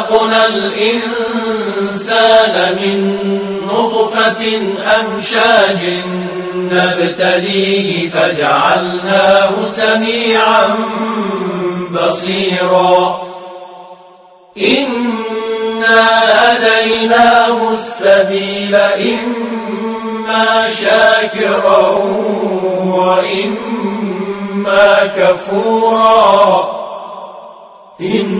خلقنا الإنسان من نطفة أمشاج نبتليه فجعلناه سميعا بصيرا. إنا هديناه السبيل إما شاكرا وإما كفورا. أعتدنا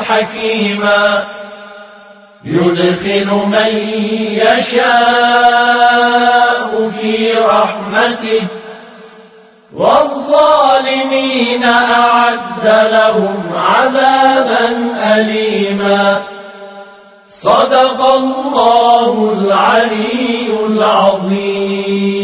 حكيما يدخل من يشاء في رحمته والظالمين أعد لهم عذابا أليما. صدق الله العلي العظيم.